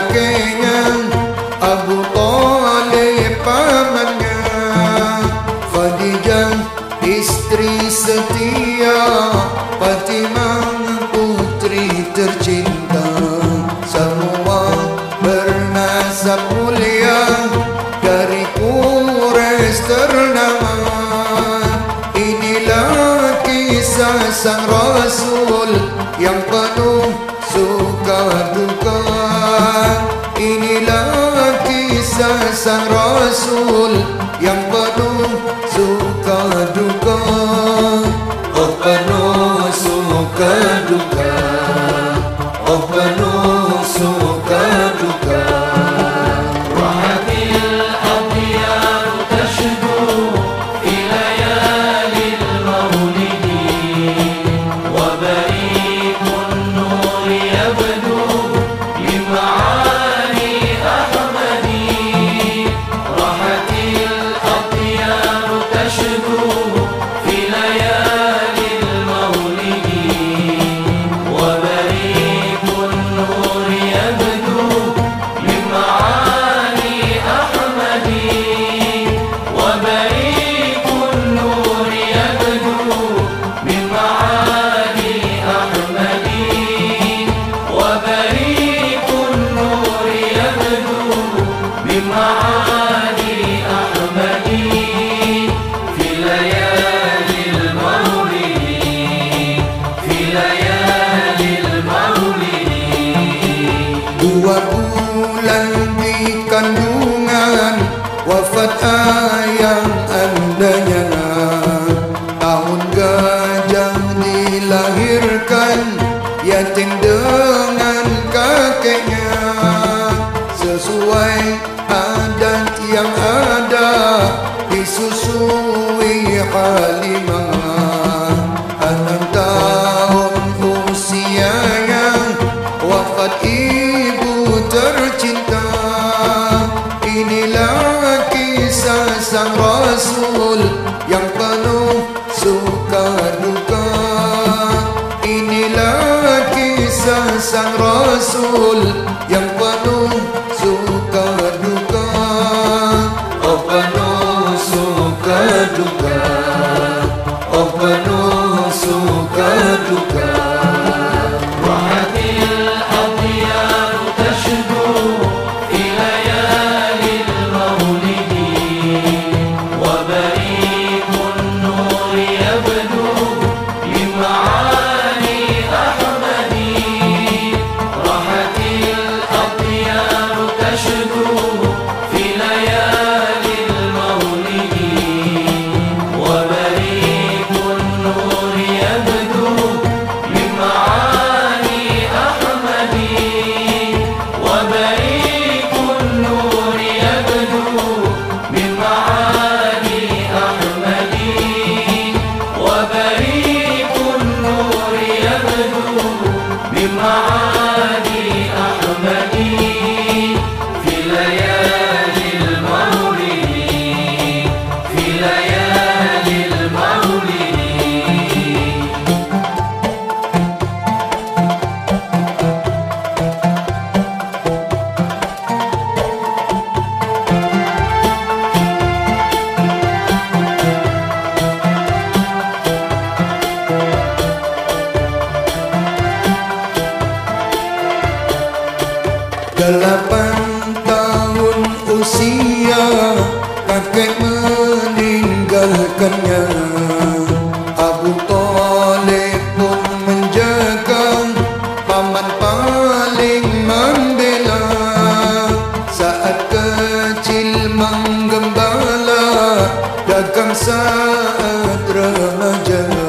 kakeknya Abu Talib pamannya. Khadijah istri setia. Fatimah putri tercinta. Semua bernasab mulia. Dari kures ternama. Inilah kisah sang Rasul. Oh penuh suka duka. Ah. Rasul yang penuh suka duka. Oh penuh suka duka. Oh penuh suka duka. kang saat remaja.